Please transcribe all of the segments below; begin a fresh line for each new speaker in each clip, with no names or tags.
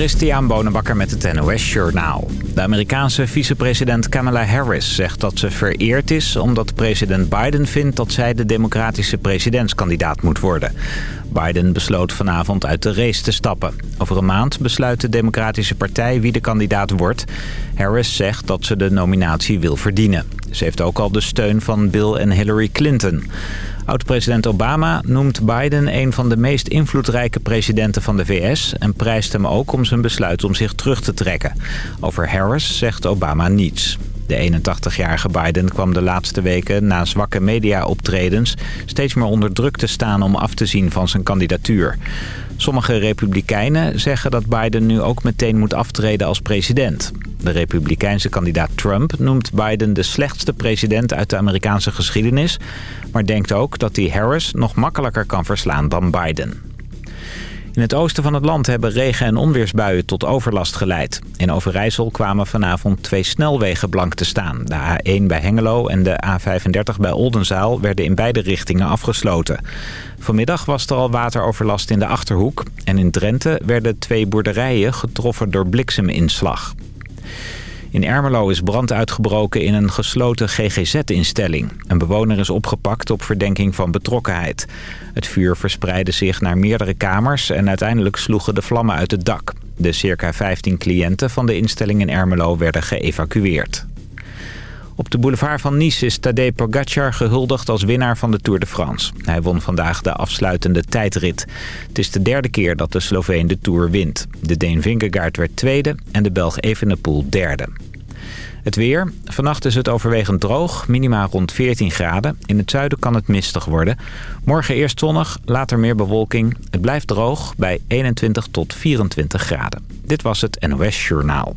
Christian Bonenbakker met het NOS Journaal. De Amerikaanse vicepresident Kamala Harris zegt dat ze vereerd is... omdat president Biden vindt dat zij de democratische presidentskandidaat moet worden. Biden besloot vanavond uit de race te stappen. Over een maand besluit de democratische partij wie de kandidaat wordt. Harris zegt dat ze de nominatie wil verdienen. Ze heeft ook al de steun van Bill en Hillary Clinton... Oud-president Obama noemt Biden een van de meest invloedrijke presidenten van de VS... en prijst hem ook om zijn besluit om zich terug te trekken. Over Harris zegt Obama niets. De 81-jarige Biden kwam de laatste weken na zwakke media-optredens... steeds meer onder druk te staan om af te zien van zijn kandidatuur. Sommige republikeinen zeggen dat Biden nu ook meteen moet aftreden als president. De republikeinse kandidaat Trump noemt Biden de slechtste president uit de Amerikaanse geschiedenis... maar denkt ook dat hij Harris nog makkelijker kan verslaan dan Biden. In het oosten van het land hebben regen- en onweersbuien tot overlast geleid. In Overijssel kwamen vanavond twee snelwegen blank te staan. De A1 bij Hengelo en de A35 bij Oldenzaal werden in beide richtingen afgesloten. Vanmiddag was er al wateroverlast in de Achterhoek. En in Drenthe werden twee boerderijen getroffen door blikseminslag. In Ermelo is brand uitgebroken in een gesloten GGZ-instelling. Een bewoner is opgepakt op verdenking van betrokkenheid. Het vuur verspreidde zich naar meerdere kamers en uiteindelijk sloegen de vlammen uit het dak. De circa 15 cliënten van de instelling in Ermelo werden geëvacueerd. Op de boulevard van Nice is Tadej Pogacar gehuldigd als winnaar van de Tour de France. Hij won vandaag de afsluitende tijdrit. Het is de derde keer dat de Sloveen de Tour wint. De Deen Vingegaard werd tweede en de Belg Evenepoel derde. Het weer. Vannacht is het overwegend droog, minima rond 14 graden. In het zuiden kan het mistig worden. Morgen eerst zonnig, later meer bewolking. Het blijft droog bij 21 tot 24 graden. Dit was het NOS Journaal.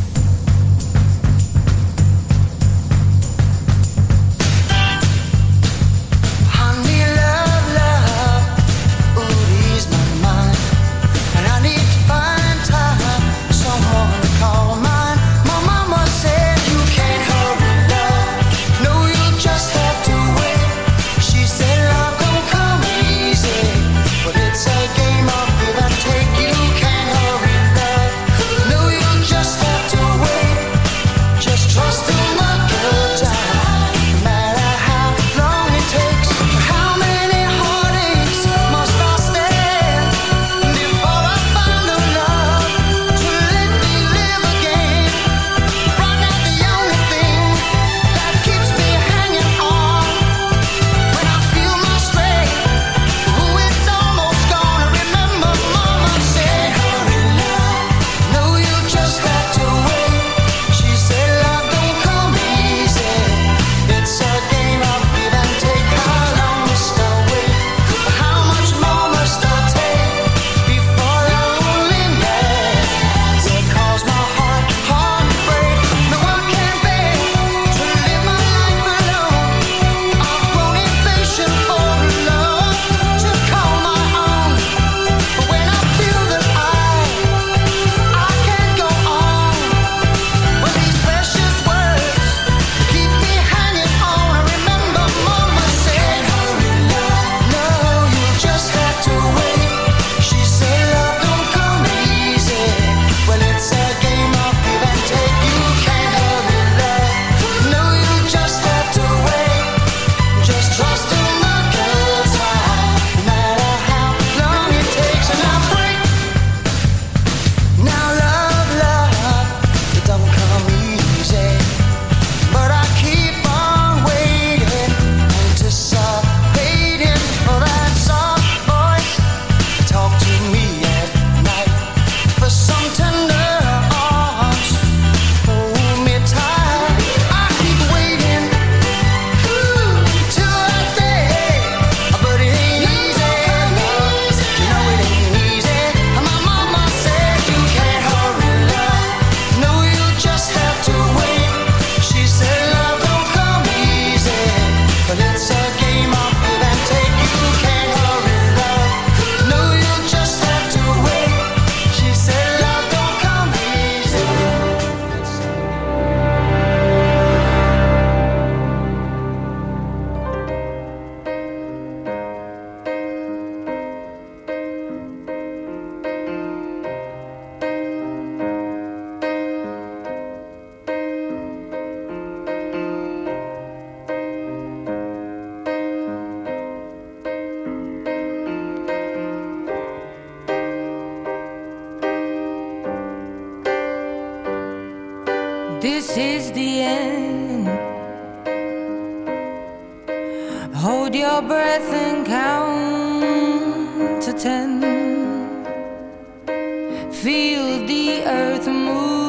Anything the earth get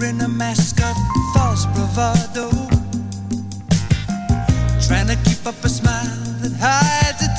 wearing a mask of false bravado. Trying to keep up a smile that hides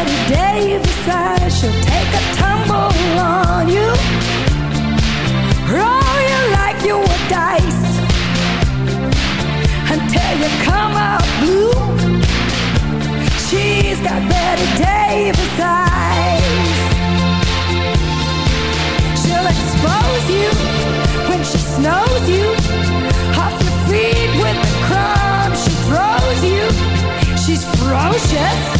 Bette Davis eyes, she'll take a tumble on you. Roll you like you were dice until you come out blue. She's got Bette Davis eyes. She'll expose you when she snows you off with the crumbs she throws you. She's ferocious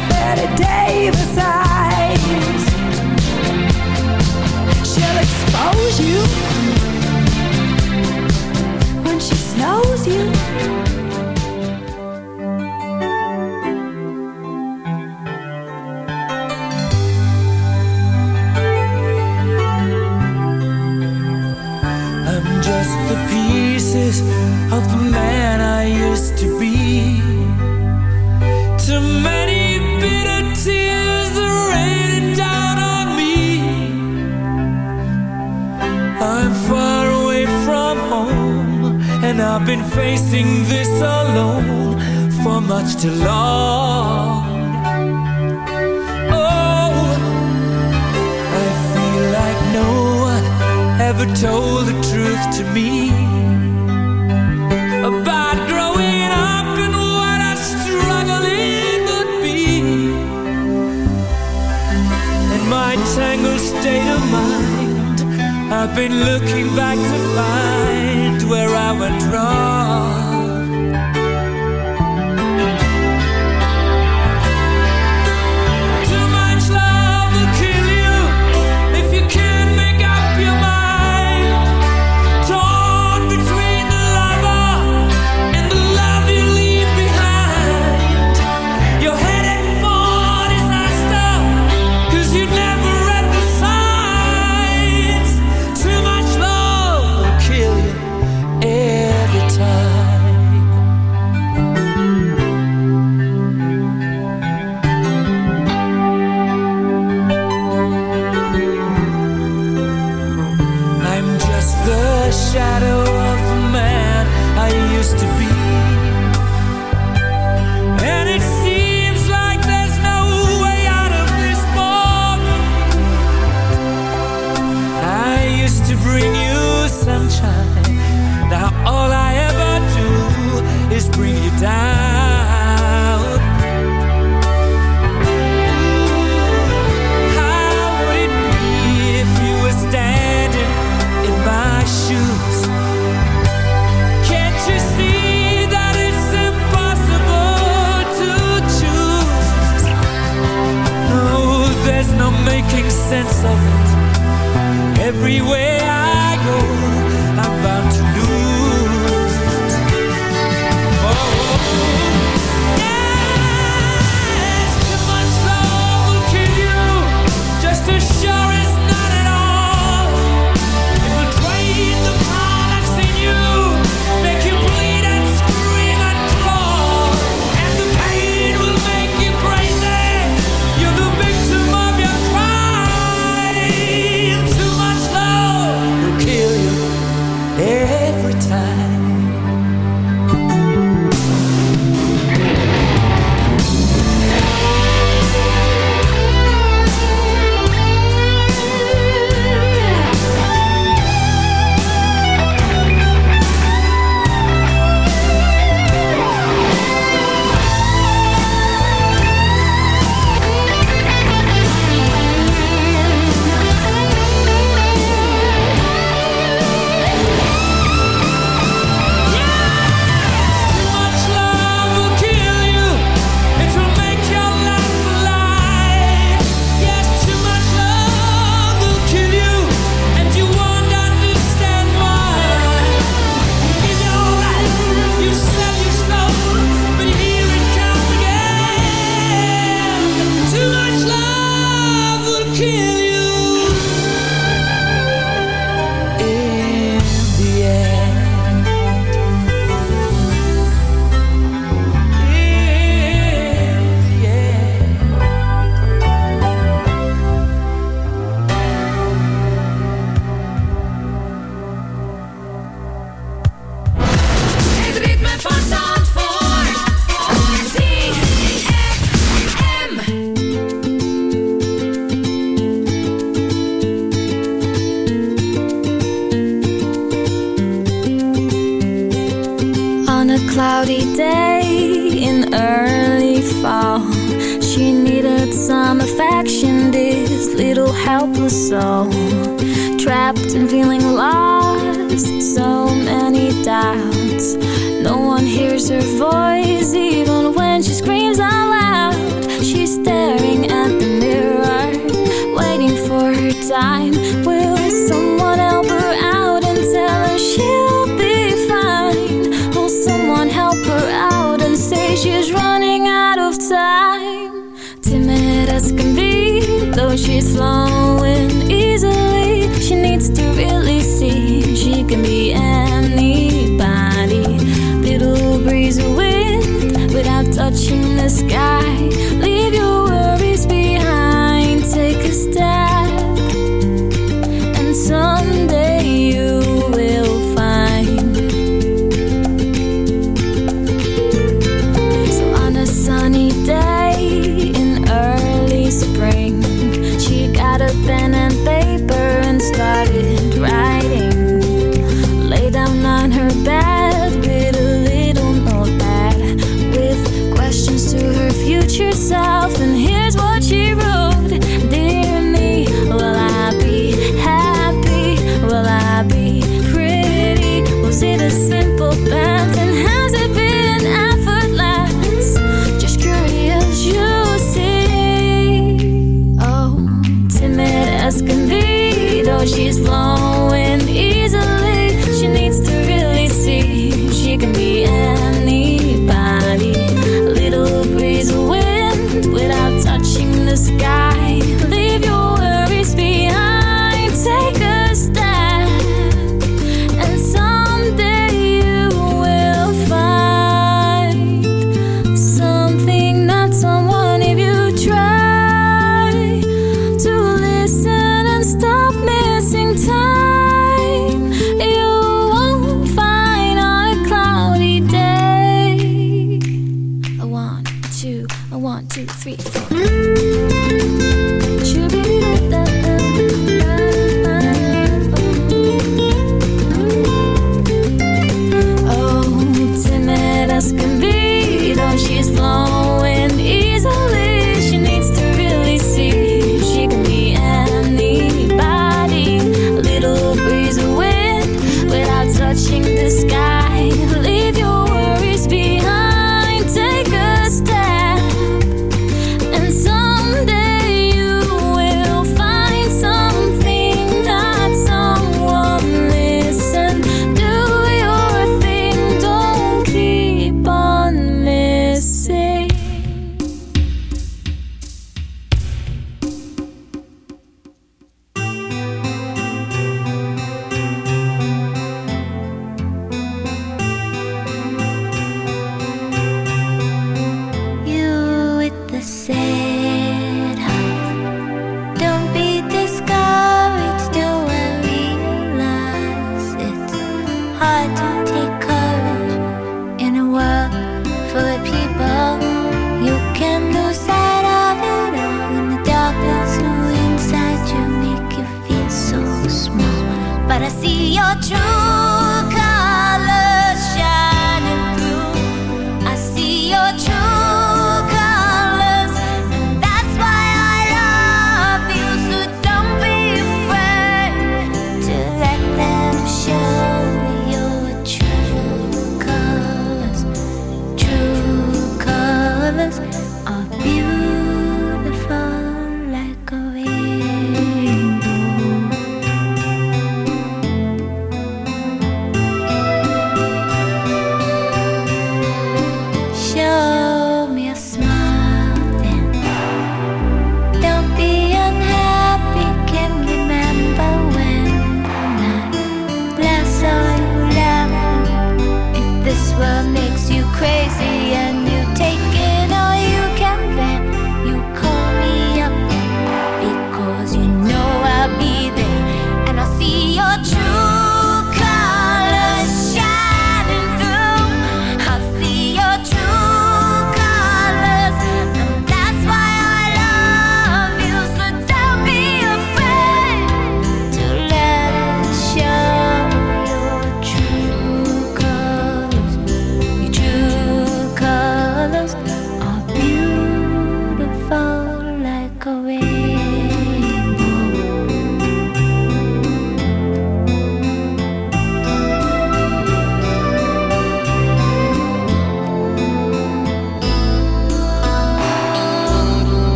Bette Davis.
I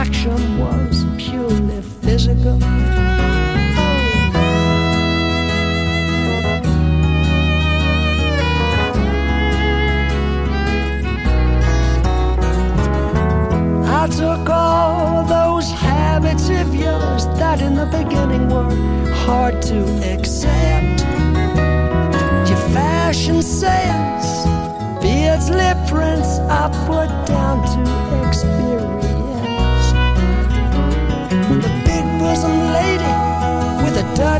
attraction was purely physical. Oh. I took all those habits of yours that in the beginning were hard to accept. Your fashion sense, Beardsley prints, put.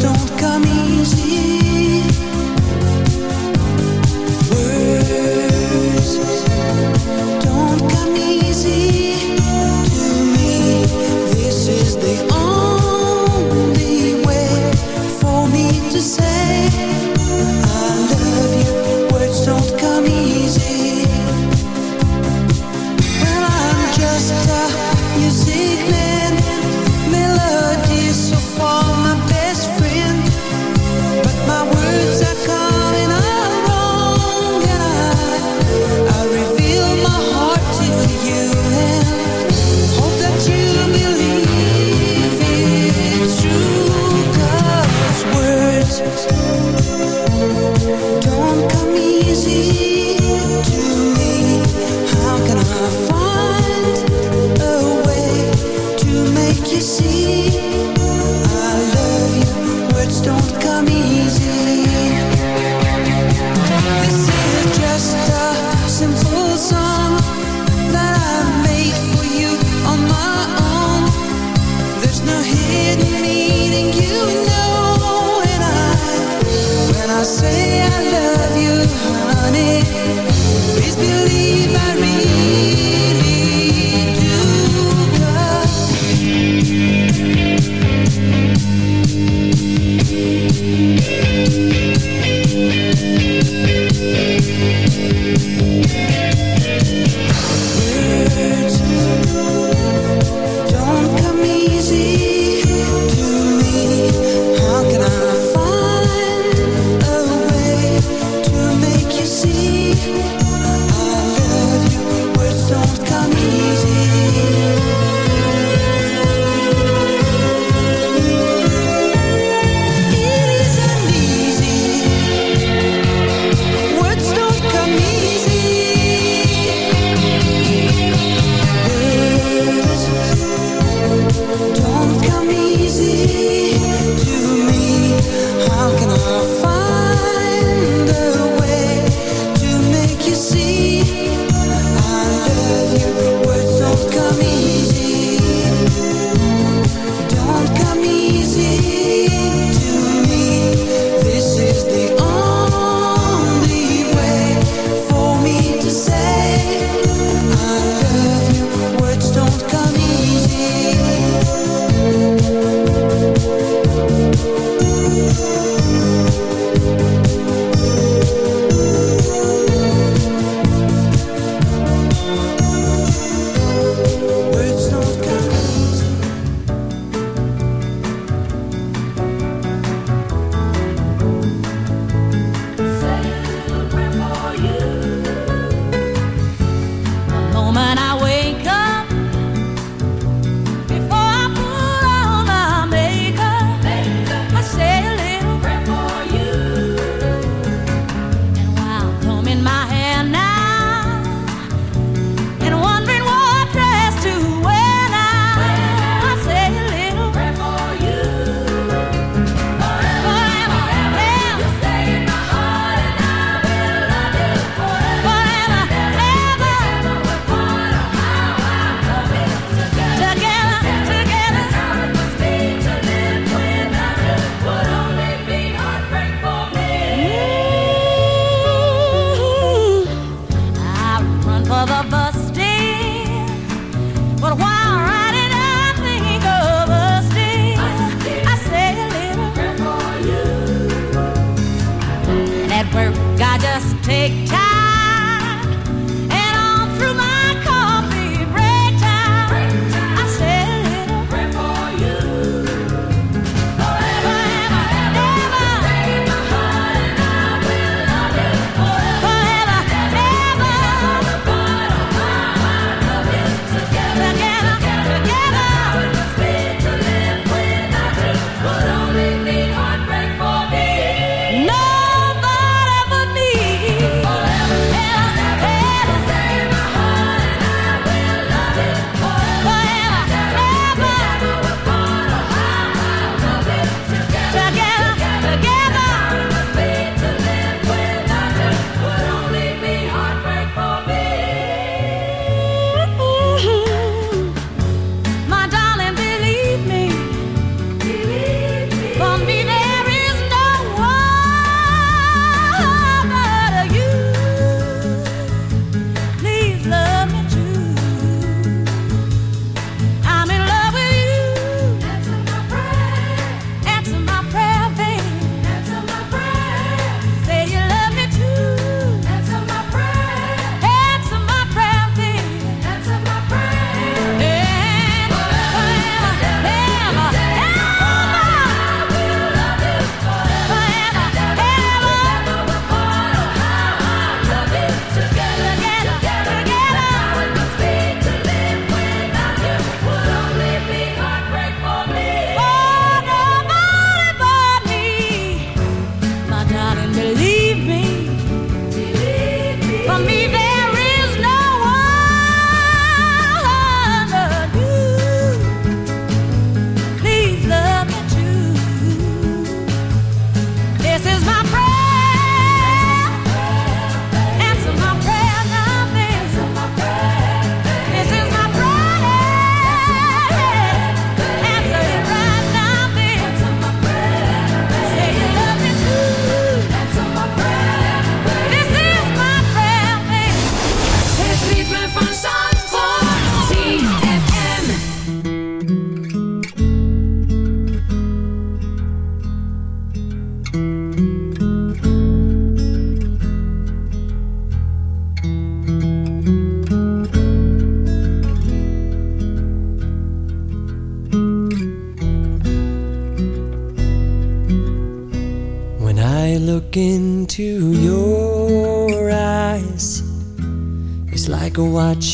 Don't come easy.